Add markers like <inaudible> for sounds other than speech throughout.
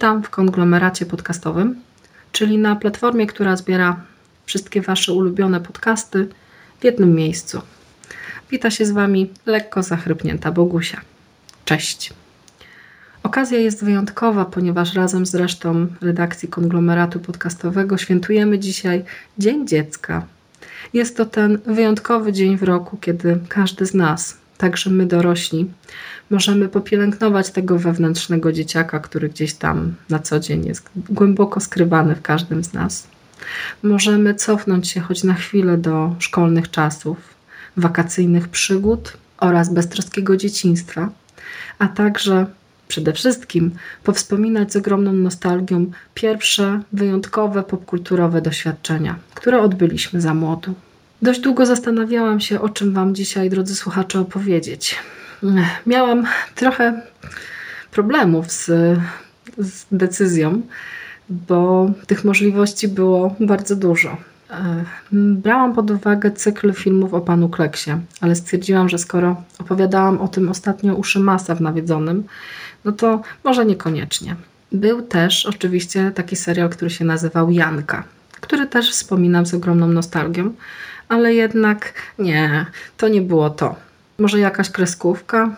Witam w konglomeracie podcastowym, czyli na platformie, która zbiera wszystkie Wasze ulubione podcasty w jednym miejscu. Wita się z Wami lekko zachrypnięta Bogusia. Cześć. Okazja jest wyjątkowa, ponieważ razem z resztą redakcji konglomeratu podcastowego świętujemy dzisiaj Dzień Dziecka. Jest to ten wyjątkowy dzień w roku, kiedy każdy z nas, także my dorośli, możemy popielęgnować tego wewnętrznego dzieciaka, który gdzieś tam na co dzień jest głęboko skrywany w każdym z nas. Możemy cofnąć się choć na chwilę do szkolnych czasów, wakacyjnych przygód oraz beztroskiego dzieciństwa, a także przede wszystkim powspominać z ogromną nostalgią pierwsze wyjątkowe popkulturowe doświadczenia, które odbyliśmy za młodu. Dość długo zastanawiałam się, o czym Wam dzisiaj, drodzy słuchacze, opowiedzieć. Miałam trochę problemów z, z decyzją, bo tych możliwości było bardzo dużo. Brałam pod uwagę cykl filmów o panu Kleksie, ale stwierdziłam, że skoro opowiadałam o tym ostatnio u Szymasa w Nawiedzonym, no to może niekoniecznie. Był też oczywiście taki serial, który się nazywał Janka, który też wspominam z ogromną nostalgią, ale jednak nie, to nie było to. Może jakaś kreskówka?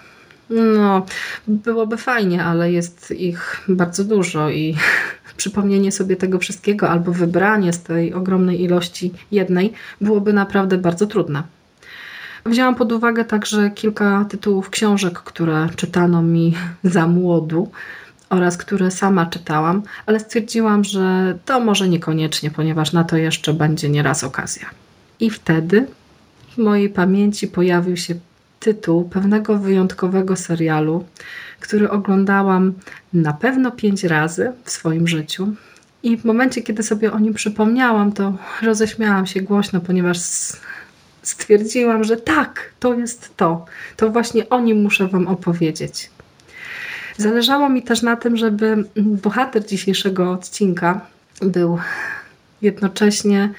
No, byłoby fajnie, ale jest ich bardzo dużo i <laughs> przypomnienie sobie tego wszystkiego albo wybranie z tej ogromnej ilości jednej byłoby naprawdę bardzo trudne. Wzięłam pod uwagę także kilka tytułów książek, które czytano mi <laughs> za młodu oraz które sama czytałam, ale stwierdziłam, że to może niekoniecznie, ponieważ na to jeszcze będzie nieraz okazja. I wtedy w mojej pamięci pojawił się tytuł pewnego wyjątkowego serialu, który oglądałam na pewno pięć razy w swoim życiu. I w momencie, kiedy sobie o nim przypomniałam, to roześmiałam się głośno, ponieważ stwierdziłam, że tak, to jest to. To właśnie o nim muszę Wam opowiedzieć. Zależało mi też na tym, żeby bohater dzisiejszego odcinka był jednocześnie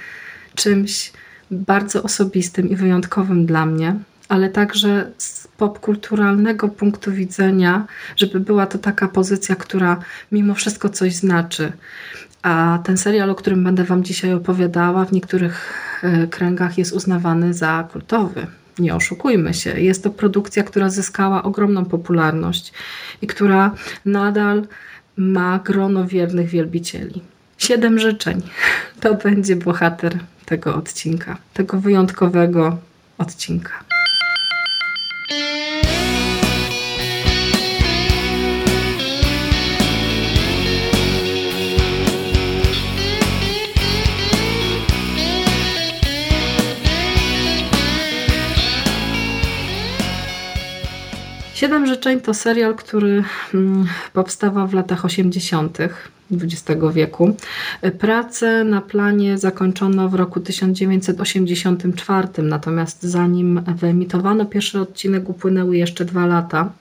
czymś bardzo osobistym i wyjątkowym dla mnie, ale także z popkulturalnego punktu widzenia, żeby była to taka pozycja, która mimo wszystko coś znaczy. A ten serial, o którym będę Wam dzisiaj opowiadała, w niektórych e, kręgach jest uznawany za kultowy. Nie oszukujmy się. Jest to produkcja, która zyskała ogromną popularność i która nadal ma grono wiernych wielbicieli. Siedem życzeń <laughs> to będzie bohater tego odcinka, tego wyjątkowego odcinka. Siedem życzeń to serial, który mm, powstawał w latach 80. XX wieku. Pracę na planie zakończono w roku 1984, natomiast zanim wyemitowano pierwszy odcinek, upłynęły jeszcze dwa lata.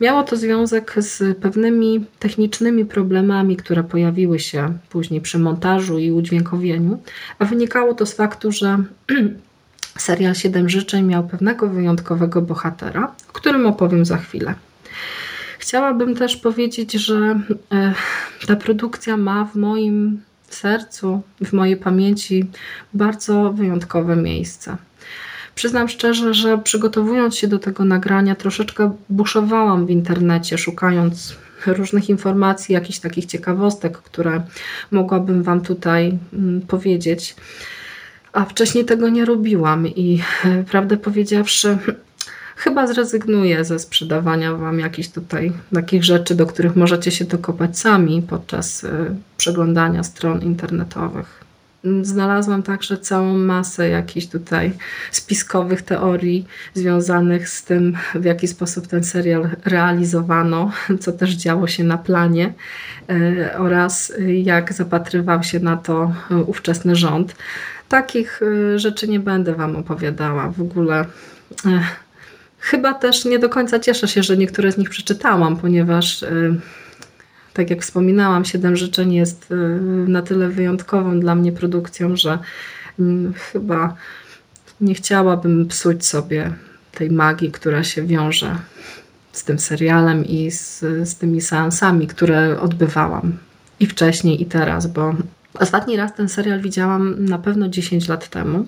Miało to związek z pewnymi technicznymi problemami, które pojawiły się później przy montażu i udźwiękowieniu, a wynikało to z faktu, że <clears throat> serial Siedem Życzeń miał pewnego wyjątkowego bohatera, o którym opowiem za chwilę. Chciałabym też powiedzieć, że e, ta produkcja ma w moim sercu, w mojej pamięci bardzo wyjątkowe miejsce. Przyznam szczerze, że przygotowując się do tego nagrania, troszeczkę buszowałam w internecie, szukając różnych informacji, jakichś takich ciekawostek, które mogłabym Wam tutaj mm, powiedzieć. A wcześniej tego nie robiłam i <laughs> prawdę powiedziawszy, <laughs> chyba zrezygnuję ze sprzedawania Wam jakichś tutaj takich rzeczy, do których możecie się dokopać sami podczas y, przeglądania stron internetowych. Znalazłam także całą masę jakichś tutaj spiskowych teorii związanych z tym, w jaki sposób ten serial realizowano, <laughs> co też działo się na planie e, oraz jak zapatrywał się na to ówczesny rząd. Takich e, rzeczy nie będę Wam opowiadała. W ogóle e, chyba też nie do końca cieszę się, że niektóre z nich przeczytałam, ponieważ tak jak wspominałam, Siedem Życzeń jest y, na tyle wyjątkową dla mnie produkcją, że mm, chyba nie chciałabym psuć sobie tej magii, która się wiąże z tym serialem i z, z tymi seansami, które odbywałam i wcześniej, i teraz, bo Ostatni raz ten serial widziałam na pewno 10 lat temu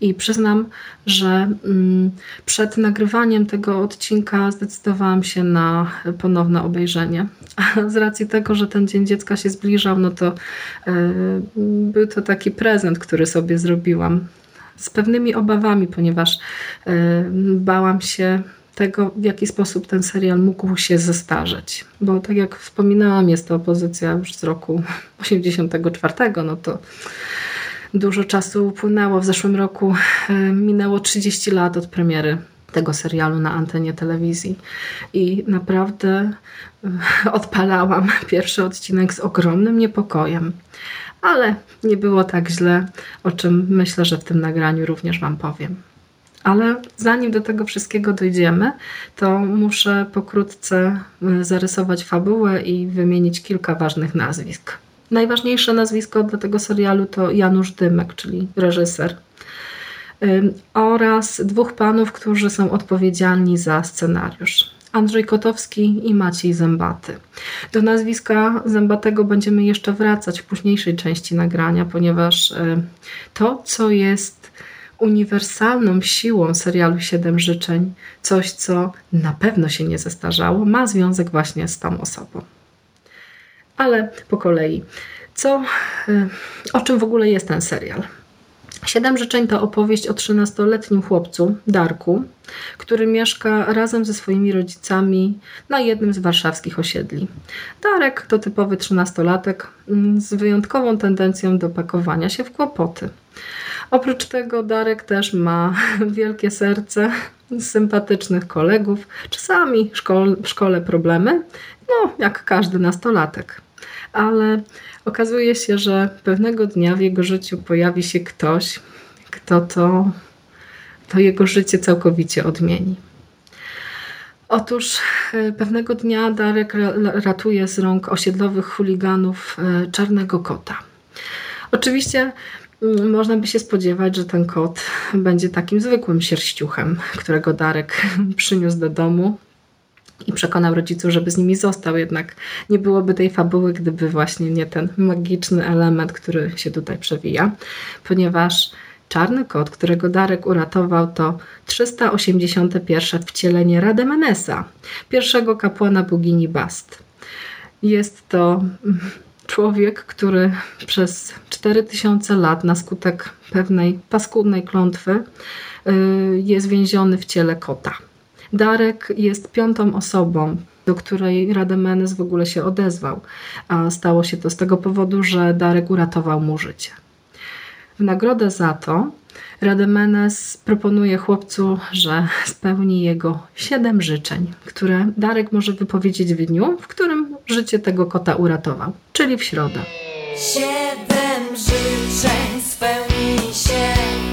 i przyznam, że mm, przed nagrywaniem tego odcinka zdecydowałam się na ponowne obejrzenie. A z racji tego, że ten Dzień Dziecka się zbliżał, no to e, był to taki prezent, który sobie zrobiłam z pewnymi obawami, ponieważ e, bałam się tego, w jaki sposób ten serial mógł się zestarzeć. Bo tak jak wspominałam, jest to opozycja już z roku 84, no to dużo czasu upłynęło. W zeszłym roku e, minęło 30 lat od premiery tego serialu na antenie telewizji. I naprawdę e, <laughs> odpalałam pierwszy odcinek z ogromnym niepokojem. Ale nie było tak źle, o czym myślę, że w tym nagraniu również Wam powiem. Ale zanim do tego wszystkiego dojdziemy, to muszę pokrótce y, zarysować fabułę i wymienić kilka ważnych nazwisk. Najważniejsze nazwisko dla tego serialu to Janusz Dymek, czyli reżyser, oraz dwóch panów, którzy są odpowiedzialni za scenariusz. Andrzej Kotowski i Maciej Zębaty. Do nazwiska Zębatego będziemy jeszcze wracać w późniejszej części nagrania, ponieważ y, to, co jest uniwersalną siłą serialu Siedem Życzeń, coś co na pewno się nie zestarzało, ma związek właśnie z tą osobą. Ale po kolei. Co, y, o czym w ogóle jest ten serial? Siedem życzeń to opowieść o 13-letnim chłopcu, Darku, który mieszka razem ze swoimi rodzicami na jednym z warszawskich osiedli. Darek to typowy 13-latek mm, z wyjątkową tendencją do pakowania się w kłopoty. Oprócz tego Darek też ma <laughs> wielkie serce, sympatycznych kolegów, czasami w szkole problemy, no jak każdy nastolatek. Ale okazuje się, że pewnego dnia w jego życiu pojawi się ktoś, kto to, to jego życie całkowicie odmieni. Otóż e, pewnego dnia Darek ratuje z rąk osiedlowych chuliganów e, czarnego kota. Oczywiście można by się spodziewać, że ten kot będzie takim zwykłym sierściuchem, którego Darek <laughs> przyniósł do domu i przekonał rodziców, żeby z nimi został. Jednak nie byłoby tej fabuły, gdyby właśnie nie ten magiczny element, który się tutaj przewija, ponieważ czarny kot, którego Darek uratował, to 381 wcielenie Rademenesa, pierwszego kapłana bogini Bast. Jest to człowiek, który przez 4000 lat na skutek pewnej paskudnej klątwy y, jest więziony w ciele kota. Darek jest piątą osobą, do której Rademenes w ogóle się odezwał, a stało się to z tego powodu, że Darek uratował mu życie. W nagrodę za to Rademenes proponuje chłopcu, że spełni jego siedem życzeń, które Darek może wypowiedzieć w dniu, w którym życie tego kota uratował, czyli w środę. Siedem życzeń spełni się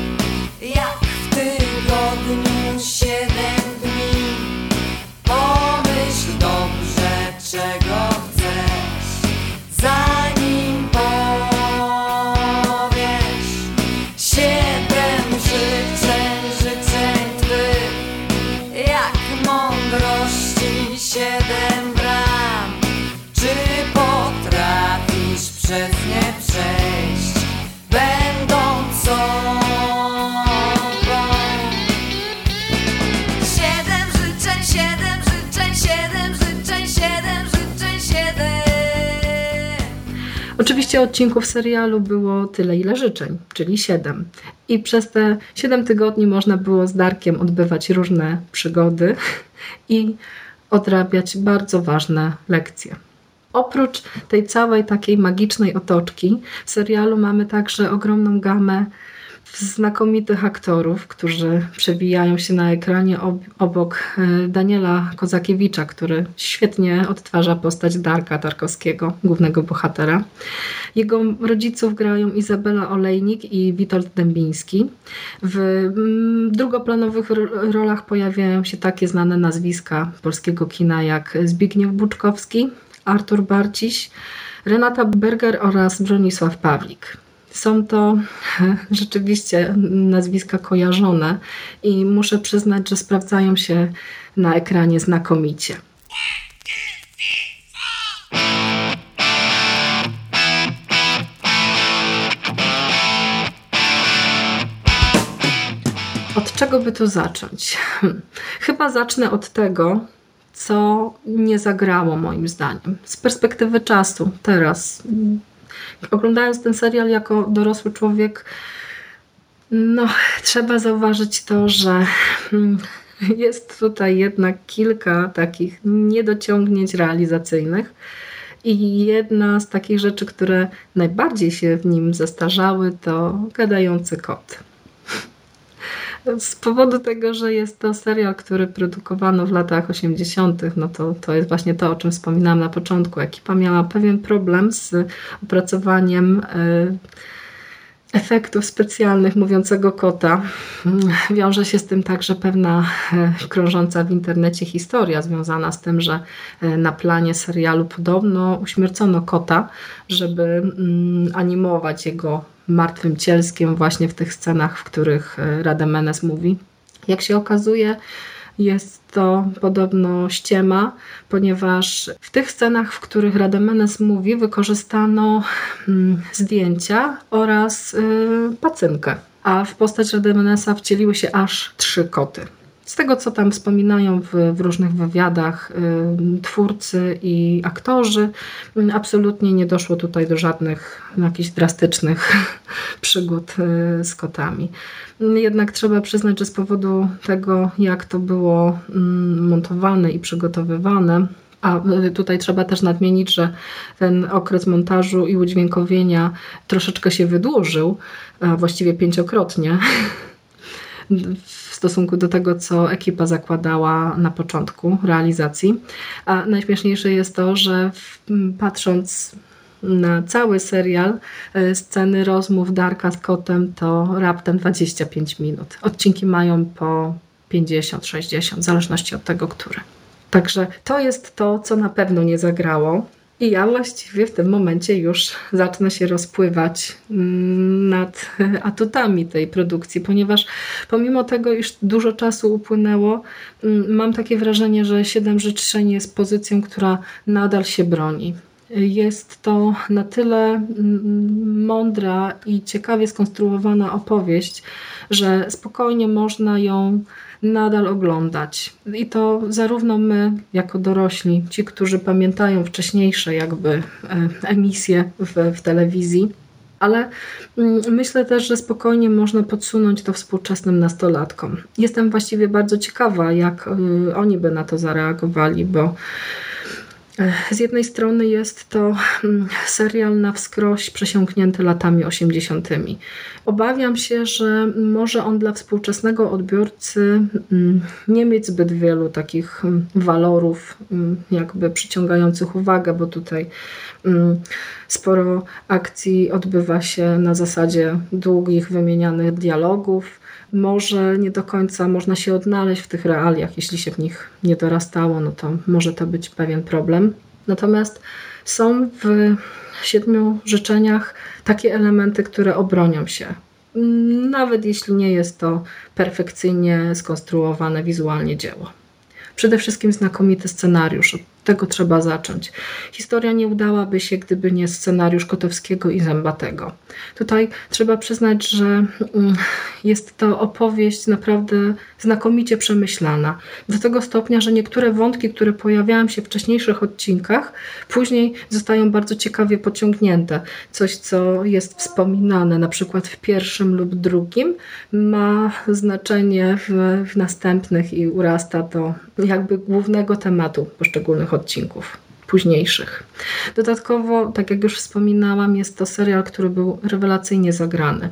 Oczywiście odcinków serialu było tyle, ile życzeń, czyli siedem. I przez te siedem tygodni można było z Darkiem odbywać różne przygody i odrabiać bardzo ważne lekcje. Oprócz tej całej takiej magicznej otoczki, w serialu mamy także ogromną gamę znakomitych aktorów, którzy przewijają się na ekranie ob obok e, Daniela Kozakiewicza, który świetnie odtwarza postać Darka Tarkowskiego, głównego bohatera. Jego rodziców grają Izabela Olejnik i Witold Dębiński. W mm, drugoplanowych rolach pojawiają się takie znane nazwiska polskiego kina jak Zbigniew Buczkowski, Artur Barciś, Renata Berger oraz Bronisław Pawlik. Są to <laughs> rzeczywiście nazwiska kojarzone i muszę przyznać, że sprawdzają się na ekranie znakomicie. Od czego by tu zacząć? Chyba zacznę od tego, co nie zagrało moim zdaniem. Z perspektywy czasu, teraz, oglądając ten serial jako dorosły człowiek, no, trzeba zauważyć to, że hmm, jest tutaj jednak kilka takich niedociągnięć realizacyjnych. I jedna z takich rzeczy, które najbardziej się w nim zastarzały, to gadający kot. Z powodu tego, że jest to serial, który produkowano w latach 80., no to, to jest właśnie to, o czym wspominałam na początku. Ekipa miała pewien problem z opracowaniem e, efektów specjalnych mówiącego kota. Wiąże się z tym także pewna e, krążąca w internecie historia związana z tym, że e, na planie serialu podobno uśmiercono kota, żeby mm, animować jego martwym cielskiem właśnie w tych scenach, w których e, Rademenes mówi. Jak się okazuje, jest to podobno ściema, ponieważ w tych scenach, w których Rademenes mówi, wykorzystano mm, zdjęcia oraz y, pacynkę. A w postać Rademenesa wcieliły się aż trzy koty. Z tego, co tam wspominają w, w różnych wywiadach y, twórcy i aktorzy, y, absolutnie nie doszło tutaj do żadnych jakichś drastycznych <laughs> przygód y, z kotami. Jednak trzeba przyznać, że z powodu tego, jak to było mm, montowane i przygotowywane, a tutaj trzeba też nadmienić, że ten okres montażu i udźwiękowienia troszeczkę się wydłużył, właściwie pięciokrotnie <laughs> w stosunku do tego, co ekipa zakładała na początku realizacji. A najśmieszniejsze jest to, że patrząc na cały serial e, sceny rozmów Darka z kotem to raptem 25 minut. Odcinki mają po 50-60, w zależności od tego, który. Także to jest to, co na pewno nie zagrało. I ja właściwie w tym momencie już zacznę się rozpływać mm, nad atutami tej produkcji, ponieważ pomimo tego, iż dużo czasu upłynęło, mm, mam takie wrażenie, że Siedem Życzeń jest pozycją, która nadal się broni. Jest to na tyle mm, mądra i ciekawie skonstruowana opowieść, że spokojnie można ją nadal oglądać. I to zarówno my, jako dorośli, ci, którzy pamiętają wcześniejsze jakby e, emisje w, w telewizji, ale mm, myślę też, że spokojnie można podsunąć to współczesnym nastolatkom. Jestem właściwie bardzo ciekawa, jak e, oni by na to zareagowali, bo z jednej strony jest to mm, serial na wskroś przesiąknięty latami 80. Obawiam się, że może on dla współczesnego odbiorcy mm, nie mieć zbyt wielu takich mm, walorów, jakby przyciągających uwagę, bo tutaj sporo akcji odbywa się na zasadzie długich, wymienianych dialogów może nie do końca można się odnaleźć w tych realiach. Jeśli się w nich nie dorastało, no to może to być pewien problem. Natomiast są w siedmiu życzeniach takie elementy, które obronią się. Nawet jeśli nie jest to perfekcyjnie skonstruowane wizualnie dzieło. Przede wszystkim znakomity scenariusz. Tego trzeba zacząć. Historia nie udałaby się, gdyby nie scenariusz Kotowskiego i Zębatego. Tutaj trzeba przyznać, że mm, jest to opowieść naprawdę znakomicie przemyślana. Do tego stopnia, że niektóre wątki, które pojawiają się w wcześniejszych odcinkach, później zostają bardzo ciekawie pociągnięte. Coś, co jest wspominane na przykład w pierwszym lub drugim, ma znaczenie w, w następnych i urasta do jakby głównego tematu poszczególnych odcinków. Późniejszych. Dodatkowo, tak jak już wspominałam, jest to serial, który był rewelacyjnie zagrany.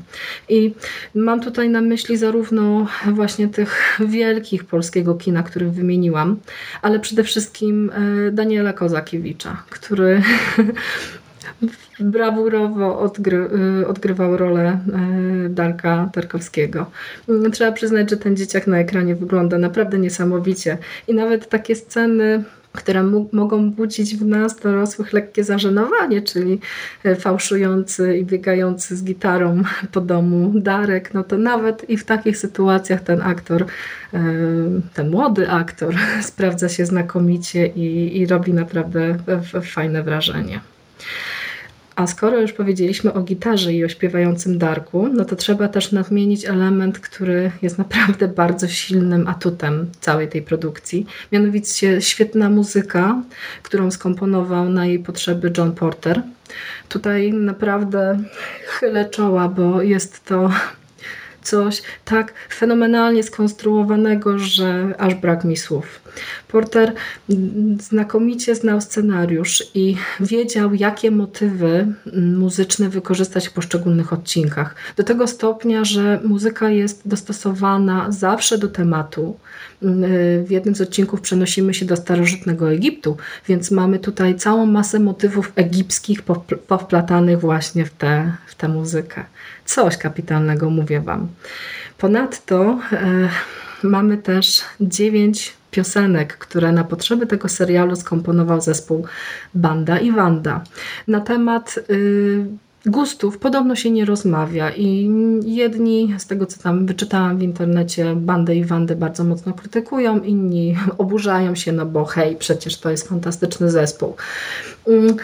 I mam tutaj na myśli zarówno właśnie tych wielkich polskiego kina, których wymieniłam, ale przede wszystkim e, Daniela Kozakiewicza, który <laughs> brawurowo odgry, y, odgrywał rolę y, Darka Tarkowskiego. Trzeba przyznać, że ten dzieciak na ekranie wygląda naprawdę niesamowicie i nawet takie sceny które mogą budzić w nas dorosłych lekkie zażenowanie, czyli y, fałszujący i biegający z gitarą <laughs> po domu Darek, no to nawet i w takich sytuacjach ten aktor, ten młody aktor <laughs> sprawdza się znakomicie i, i robi naprawdę fajne wrażenie. A skoro już powiedzieliśmy o gitarze i o śpiewającym Darku, no to trzeba też nadmienić element, który jest naprawdę bardzo silnym atutem całej tej produkcji. Mianowicie świetna muzyka, którą skomponował na jej potrzeby John Porter. Tutaj naprawdę chylę czoła, bo jest to coś tak fenomenalnie skonstruowanego, że aż brak mi słów. Porter znakomicie znał scenariusz i wiedział, jakie motywy muzyczne wykorzystać w poszczególnych odcinkach. Do tego stopnia, że muzyka jest dostosowana zawsze do tematu. W jednym z odcinków przenosimy się do starożytnego Egiptu, więc mamy tutaj całą masę motywów egipskich powplatanych właśnie w tę w tę muzykę. Coś kapitalnego, mówię Wam. Ponadto e, mamy też dziewięć piosenek, które na potrzeby tego serialu skomponował zespół Banda i Wanda. Na temat y, gustów podobno się nie rozmawia i jedni, z tego co tam wyczytałam w internecie, Bandę i Wandę bardzo mocno krytykują, inni <laughs> oburzają się, no bo hej, przecież to jest fantastyczny zespół. Mm,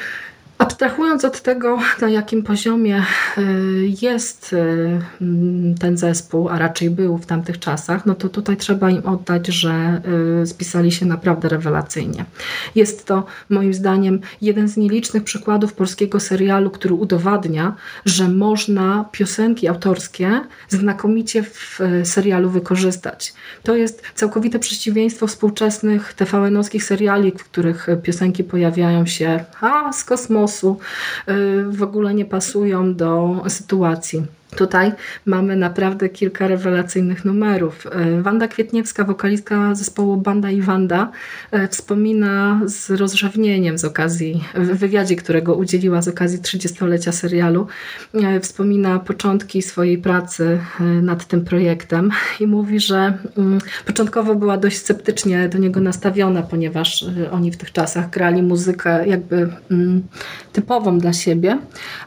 Abstrahując od tego, na jakim poziomie y, jest y, ten zespół, a raczej był w tamtych czasach, no to tutaj trzeba im oddać, że y, spisali się naprawdę rewelacyjnie. Jest to moim zdaniem jeden z nielicznych przykładów polskiego serialu, który udowadnia, że można piosenki autorskie znakomicie w serialu wykorzystać. To jest całkowite przeciwieństwo współczesnych TVN-owskich seriali, w których piosenki pojawiają się a, z kosmosu, w ogóle nie pasują do sytuacji. Tutaj mamy naprawdę kilka rewelacyjnych numerów. E, Wanda Kwietniewska, wokalistka zespołu Banda i Wanda, e, wspomina z rozrzewnieniem z okazji, w wywiadzie, którego udzieliła z okazji 30-lecia serialu, e, wspomina początki swojej pracy nad tym projektem i mówi, że mm, początkowo była dość sceptycznie do niego nastawiona, ponieważ oni w tych czasach grali muzykę jakby mm, typową dla siebie,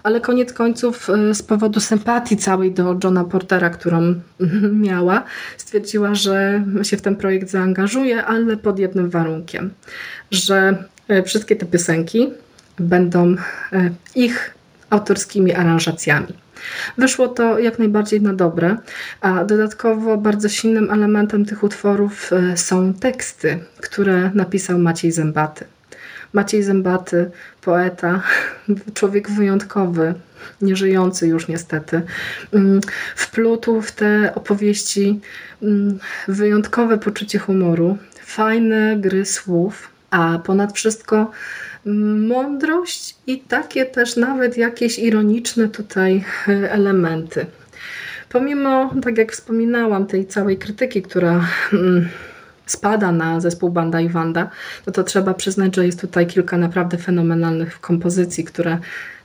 ale koniec końców z powodu sympatii całej do Johna Portera, którą <laughs> miała, stwierdziła, że się w ten projekt zaangażuje, ale pod jednym warunkiem, że e, wszystkie te piosenki będą e, ich autorskimi aranżacjami. Wyszło to jak najbardziej na dobre, a dodatkowo bardzo silnym elementem tych utworów e, są teksty, które napisał Maciej Zębaty. Maciej Zębaty, poeta, <laughs> człowiek wyjątkowy, nieżyjący już niestety, mm, wplótł w te opowieści mm, wyjątkowe poczucie humoru, fajne gry słów, a ponad wszystko mm, mądrość i takie też nawet jakieś ironiczne tutaj <laughs> elementy. Pomimo, tak jak wspominałam, tej całej krytyki, która spada na zespół Banda i Wanda, no to trzeba przyznać, że jest tutaj kilka naprawdę fenomenalnych kompozycji, które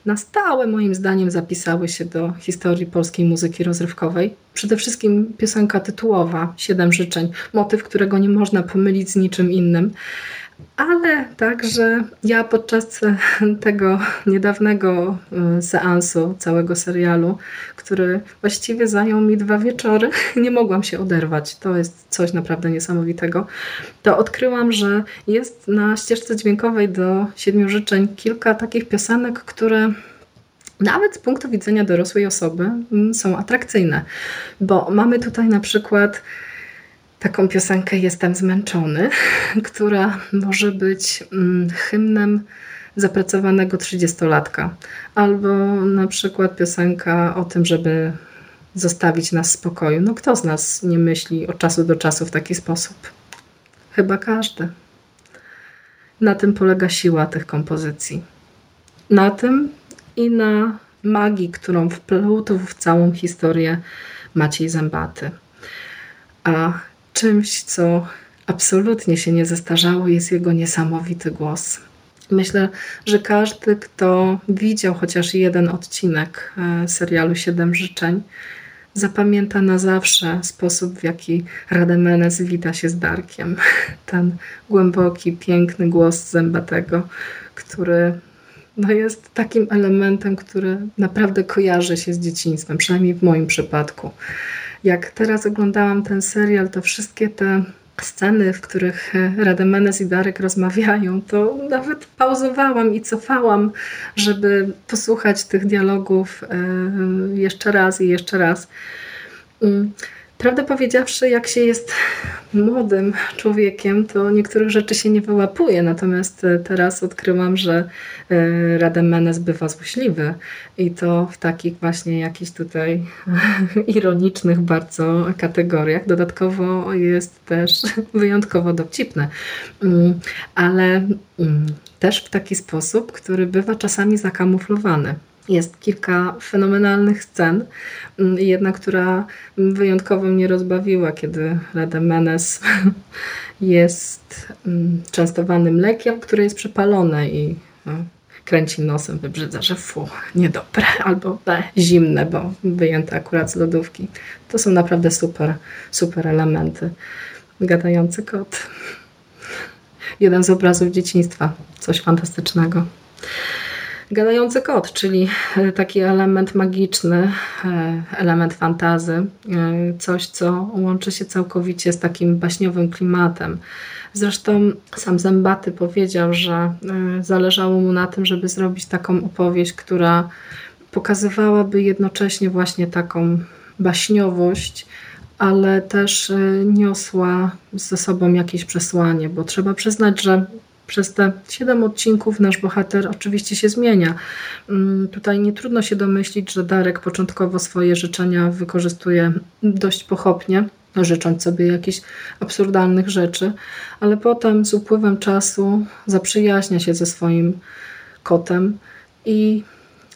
na stałe moim zdaniem zapisały się do historii polskiej muzyki rozrywkowej. Przede wszystkim piosenka tytułowa Siedem życzeń, motyw, którego nie można pomylić z niczym innym ale także ja podczas tego niedawnego y, seansu całego serialu, który właściwie zajął mi dwa wieczory, <laughs> nie mogłam się oderwać. To jest coś naprawdę niesamowitego. To odkryłam, że jest na ścieżce dźwiękowej do Siedmiu Życzeń kilka takich piosenek, które nawet z punktu widzenia dorosłej osoby mm, są atrakcyjne, bo mamy tutaj na przykład taką piosenkę Jestem zmęczony, <laughs> która może być mm, hymnem zapracowanego trzydziestolatka. Albo na przykład piosenka o tym, żeby zostawić nas w spokoju. No kto z nas nie myśli od czasu do czasu w taki sposób? Chyba każdy. na tym polega siła tych kompozycji. Na tym i na magii, którą wplótł w całą historię Maciej Zębaty. A czymś, co absolutnie się nie zestarzało, jest jego niesamowity głos. Myślę, że każdy, kto widział chociaż jeden odcinek e, serialu Siedem Życzeń, zapamięta na zawsze sposób, w jaki Rademenes wita się z Darkiem. <laughs> Ten głęboki, piękny głos zębatego, który no jest takim elementem, który naprawdę kojarzy się z dzieciństwem, przynajmniej w moim przypadku. Jak teraz oglądałam ten serial, to wszystkie te sceny, w których Rademenes i Darek rozmawiają, to nawet pauzowałam i cofałam, żeby posłuchać tych dialogów e, jeszcze raz i jeszcze raz. Prawdę powiedziawszy, jak się jest młodym człowiekiem, to niektórych rzeczy się nie wyłapuje. Natomiast e, teraz odkryłam, że e, Rademenes bywa złośliwy i to w takich właśnie jakichś tutaj <laughs> ironicznych bardzo kategoriach. Dodatkowo jest też <laughs> wyjątkowo dowcipny, mm, ale mm, też w taki sposób, który bywa czasami zakamuflowany. Jest kilka fenomenalnych scen, mm, jedna, która wyjątkowo mnie rozbawiła, kiedy Rademenes <laughs> jest mm, częstowany mlekiem, które jest przepalone i no, kręci nosem, wybrzydza, że fu, niedobre, <laughs> albo ne, zimne, bo wyjęte akurat z lodówki. To są naprawdę super, super elementy. Gadający kot. <laughs> Jeden z obrazów dzieciństwa. Coś fantastycznego. Gadający kot, czyli e, taki element magiczny, e, element fantazy, e, coś, co łączy się całkowicie z takim baśniowym klimatem. Zresztą sam Zębaty powiedział, że zależało mu na tym, żeby zrobić taką opowieść, która pokazywałaby jednocześnie właśnie taką baśniowość, ale też niosła ze sobą jakieś przesłanie, bo trzeba przyznać, że przez te siedem odcinków nasz bohater oczywiście się zmienia. Mm, tutaj nie trudno się domyślić, że Darek początkowo swoje życzenia wykorzystuje dość pochopnie, życząc sobie jakichś absurdalnych rzeczy, ale potem z upływem czasu zaprzyjaźnia się ze swoim kotem i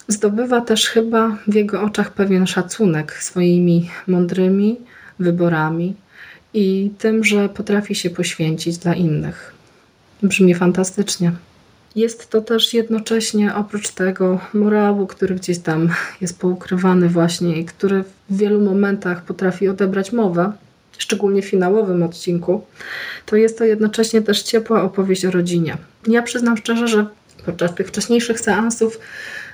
zdobywa też chyba w jego oczach pewien szacunek swoimi mądrymi wyborami i tym, że potrafi się poświęcić dla innych. Brzmi fantastycznie. Jest to też jednocześnie oprócz tego morału, który gdzieś tam jest poukrywany właśnie i który w wielu momentach potrafi odebrać mowę, szczególnie w finałowym odcinku, to jest to jednocześnie też ciepła opowieść o rodzinie. Ja przyznam szczerze, że podczas tych wcześniejszych seansów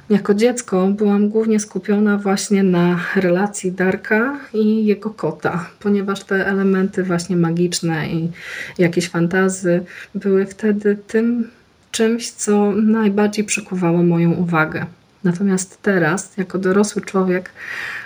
jako dziecko byłam głównie skupiona właśnie na relacji Darka i jego kota, ponieważ te elementy właśnie magiczne i jakieś fantazy były wtedy tym czymś, co najbardziej przykuwało moją uwagę. Natomiast teraz, jako dorosły człowiek,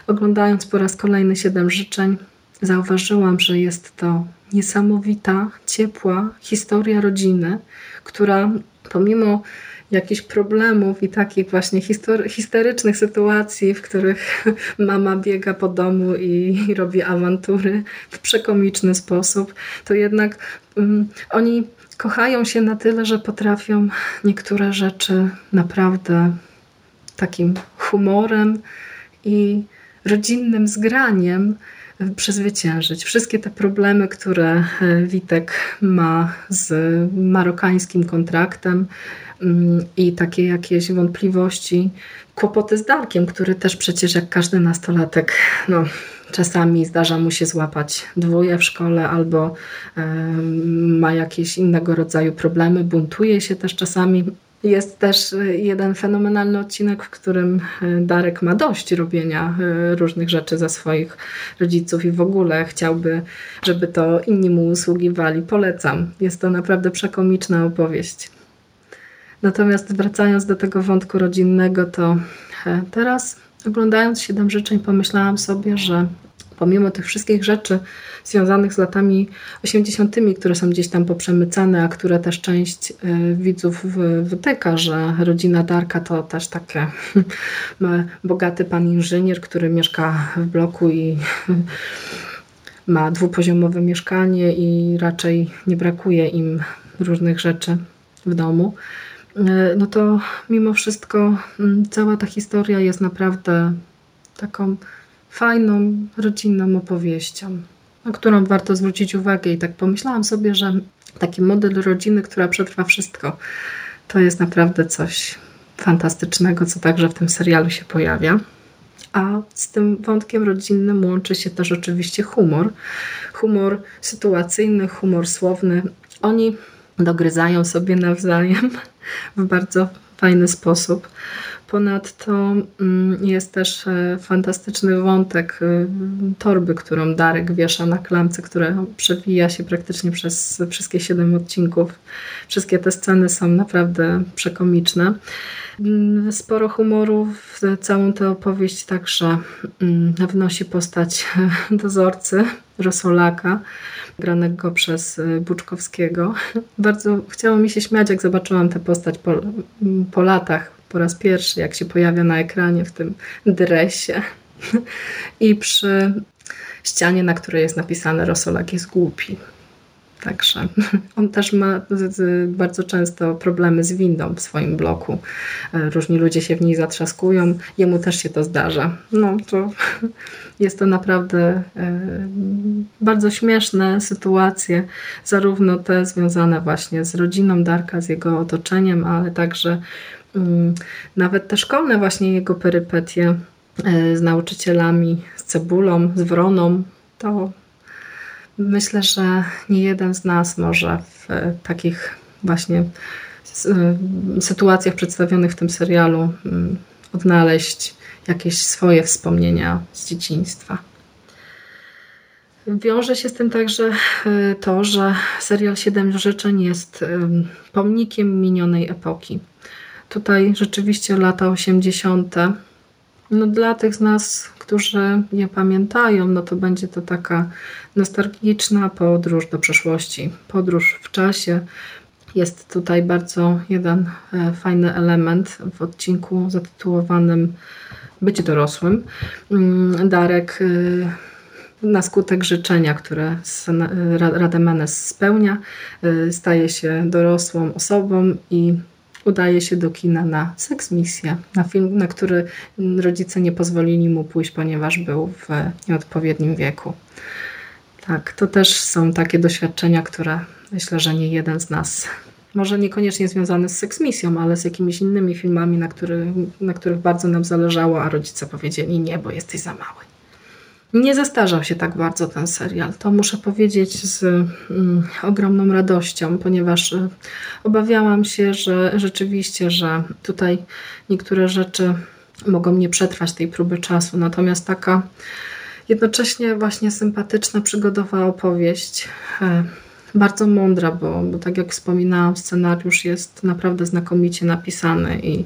oglądając po raz kolejny Siedem Życzeń, zauważyłam, że jest to niesamowita, ciepła historia rodziny, która pomimo jakichś problemów i takich właśnie historycznych sytuacji, w których <laughs> mama biega po domu i, i <laughs> robi awantury w przekomiczny sposób, to jednak um, oni kochają się na tyle, że potrafią niektóre rzeczy naprawdę takim humorem i rodzinnym zgraniem przezwyciężyć. Wszystkie te problemy, które e, Witek ma z marokańskim kontraktem, Mm, i takie jakieś wątpliwości, kłopoty z Darkiem, który też przecież jak każdy nastolatek, no, czasami zdarza mu się złapać dwóje w szkole albo y, ma jakieś innego rodzaju problemy, buntuje się też czasami. Jest też jeden fenomenalny odcinek, w którym e, Darek ma dość robienia e, różnych rzeczy za swoich rodziców i w ogóle chciałby, żeby to inni mu usługiwali. Polecam. Jest to naprawdę przekomiczna opowieść. Natomiast wracając do tego wątku rodzinnego, to e, teraz oglądając Siedem Życzeń pomyślałam sobie, że pomimo tych wszystkich rzeczy związanych z latami 80., które są gdzieś tam poprzemycane, a które też część e, widzów wytyka, że rodzina Darka to też takie <laughs> bogaty pan inżynier, który mieszka w bloku i <laughs> ma dwupoziomowe mieszkanie i raczej nie brakuje im różnych rzeczy w domu, no to mimo wszystko mm, cała ta historia jest naprawdę taką fajną, rodzinną opowieścią, na którą warto zwrócić uwagę. I tak pomyślałam sobie, że taki model rodziny, która przetrwa wszystko, to jest naprawdę coś fantastycznego, co także w tym serialu się pojawia. A z tym wątkiem rodzinnym łączy się też oczywiście humor. Humor sytuacyjny, humor słowny. Oni dogryzają sobie nawzajem w bardzo fajny sposób. Ponadto mm, jest też e, fantastyczny wątek e, torby, którą Darek wiesza na klamce, która przewija się praktycznie przez wszystkie siedem odcinków. Wszystkie te sceny są naprawdę przekomiczne. Mm, sporo humoru w całą tę opowieść także mm, wnosi postać <laughs> dozorcy Rosolaka, granego przez e, Buczkowskiego. <laughs> Bardzo chciało mi się śmiać, jak zobaczyłam tę postać po, po latach, po raz pierwszy, jak się pojawia na ekranie w tym dresie. <laughs> I przy ścianie, na której jest napisane Rosolak jest głupi. Także <laughs> on też ma bardzo często problemy z windą w swoim bloku. E, różni ludzie się w niej zatrzaskują, jemu też się to zdarza. No to <laughs> jest to naprawdę e, bardzo śmieszne sytuacje, zarówno te związane właśnie z rodziną Darka, z jego otoczeniem, ale także nawet te szkolne właśnie jego perypetie e, z nauczycielami, z cebulą, z wroną. To Myślę, że nie jeden z nas może w e, takich właśnie e, sytuacjach przedstawionych w tym serialu odnaleźć jakieś swoje wspomnienia z dzieciństwa. Wiąże się z tym także to, że serial Siedem Życzeń jest pomnikiem minionej epoki. Tutaj rzeczywiście lata 80. No dla tych z nas, którzy je pamiętają, no to będzie to taka nostalgiczna podróż do przeszłości, podróż w czasie. Jest tutaj bardzo jeden e, fajny element w odcinku zatytułowanym Być dorosłym. Mm, Darek e, na skutek życzenia, które Rademenes spełnia, e, staje się dorosłą osobą i udaje się do kina na seksmisję, na film, na który rodzice nie pozwolili mu pójść, ponieważ był w nieodpowiednim wieku. Tak, to też są takie doświadczenia, które myślę, że nie jeden z nas, może niekoniecznie związane z seksmisją, ale z jakimiś innymi filmami, na, który, na których bardzo nam zależało, a rodzice powiedzieli nie, bo jesteś za mały. Nie zestarzał się tak bardzo ten serial. To muszę powiedzieć z mm, ogromną radością, ponieważ y, obawiałam się, że rzeczywiście, że tutaj niektóre rzeczy mogą nie przetrwać tej próby czasu. Natomiast taka jednocześnie właśnie sympatyczna, przygodowa opowieść. E, bardzo mądra, bo, bo tak jak wspominałam, scenariusz jest naprawdę znakomicie napisany i,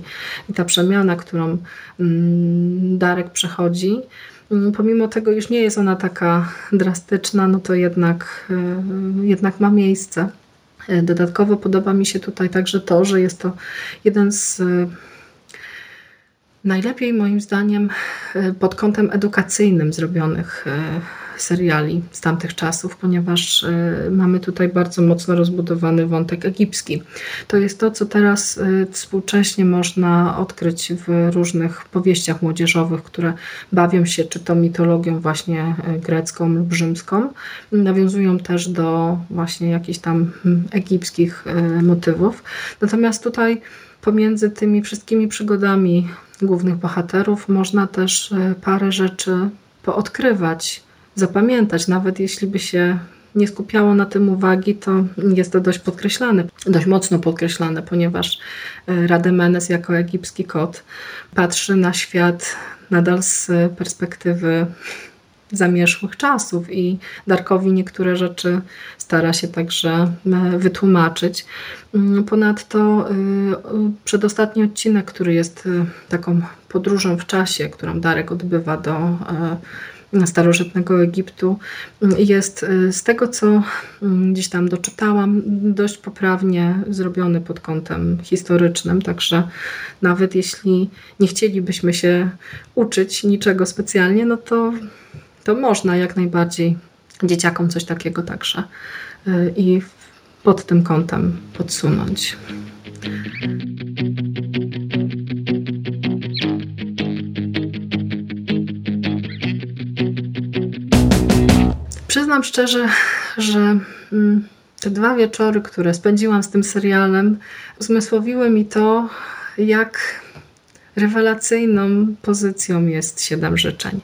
i ta przemiana, którą mm, Darek przechodzi, pomimo tego, już nie jest ona taka drastyczna, no to jednak, e, jednak ma miejsce. E, dodatkowo podoba mi się tutaj także to, że jest to jeden z Najlepiej moim zdaniem e, pod kątem edukacyjnym zrobionych e, seriali z tamtych czasów, ponieważ e, mamy tutaj bardzo mocno rozbudowany wątek egipski. To jest to, co teraz współcześnie można odkryć w różnych powieściach młodzieżowych, które bawią się czy to mitologią właśnie grecką lub rzymską. Nawiązują też do właśnie jakichś tam mm, egipskich motywów. Natomiast tutaj pomiędzy tymi wszystkimi przygodami głównych bohaterów można też parę rzeczy poodkrywać, zapamiętać, nawet jeśli by się nie skupiało na tym uwagi, to jest to dość podkreślane, dość mocno podkreślane, ponieważ e, Rademenes jako egipski kot patrzy na świat nadal z perspektywy zamierzchłych czasów i Darkowi niektóre rzeczy stara się także e, wytłumaczyć. Mm, ponadto e, przedostatni odcinek, który jest taką podróżą w czasie, którą Darek odbywa do starożytnego Egiptu, mm, jest z tego, co mm, gdzieś tam doczytałam, dość poprawnie zrobiony pod kątem historycznym. Także nawet jeśli nie chcielibyśmy się uczyć niczego specjalnie, no to to można jak najbardziej dzieciakom coś takiego także y, i pod tym kątem podsunąć. Przyznam szczerze, że mm, te dwa wieczory, które spędziłam z tym serialem, uzmysłowiły mi to, jak rewelacyjną pozycją jest Siedem Życzeń.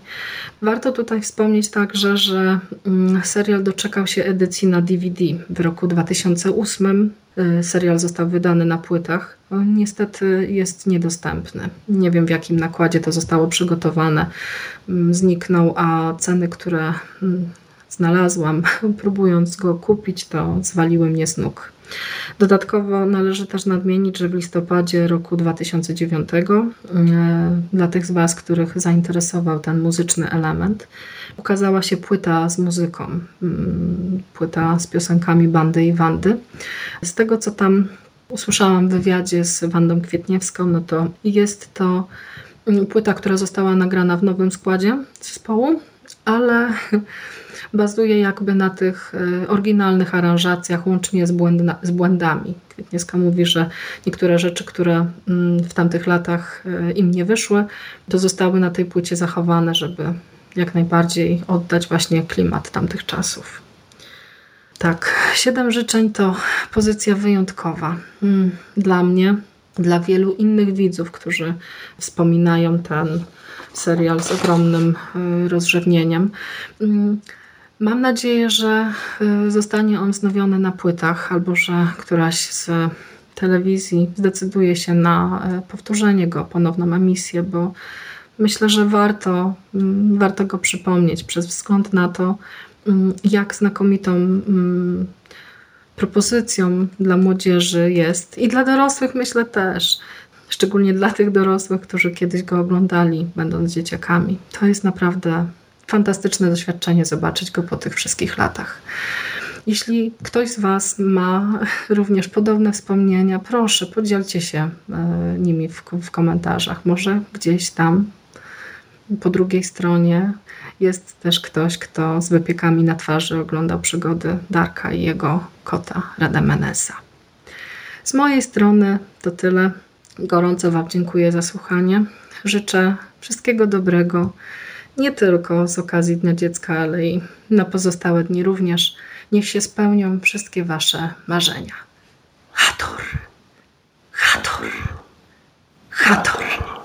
Warto tutaj wspomnieć także, że mm, serial doczekał się edycji na DVD w roku 2008. Y, serial został wydany na płytach. Niestety jest niedostępny. Nie wiem w jakim nakładzie to zostało przygotowane. Mm, zniknął, a ceny, które znalazłam, <laughs> próbując go kupić, to zwaliły mnie z nóg. Dodatkowo należy też nadmienić, że w listopadzie roku 2009 e, dla tych z Was, których zainteresował ten muzyczny element, ukazała się płyta z muzyką, mm, płyta z piosenkami Bandy i Wandy. Z tego, co tam usłyszałam w wywiadzie z Wandą Kwietniewską, no to jest to mm, płyta, która została nagrana w nowym składzie zespołu, ale <laughs> bazuje jakby na tych e, oryginalnych aranżacjach, łącznie z, błędna, z błędami. Kwietniewska mówi, że niektóre rzeczy, które mm, w tamtych latach e, im nie wyszły, to zostały na tej płycie zachowane, żeby jak najbardziej oddać właśnie klimat tamtych czasów. Tak, Siedem życzeń to pozycja wyjątkowa mm, dla mnie, dla wielu innych widzów, którzy wspominają ten serial z ogromnym e, rozrzewnieniem. Mm, Mam nadzieję, że y, zostanie on wznowiony na płytach albo że któraś z telewizji zdecyduje się na y, powtórzenie go, ponowną emisję, bo myślę, że warto, mm, warto go przypomnieć przez wzgląd na to, mm, jak znakomitą propozycją dla młodzieży jest i dla dorosłych myślę też. Szczególnie dla tych dorosłych, którzy kiedyś go oglądali, będąc dzieciakami. To jest naprawdę fantastyczne doświadczenie zobaczyć go po tych wszystkich latach. Jeśli ktoś z Was ma również podobne wspomnienia, proszę podzielcie się e, nimi w, w komentarzach. Może gdzieś tam po drugiej stronie jest też ktoś, kto z wypiekami na twarzy oglądał przygody Darka i jego kota Rademenesa. Z mojej strony to tyle. Gorąco Wam dziękuję za słuchanie. Życzę wszystkiego dobrego nie tylko z okazji Dnia Dziecka, ale i na pozostałe dni również. Niech się spełnią wszystkie Wasze marzenia. Hator! Hator! Hator!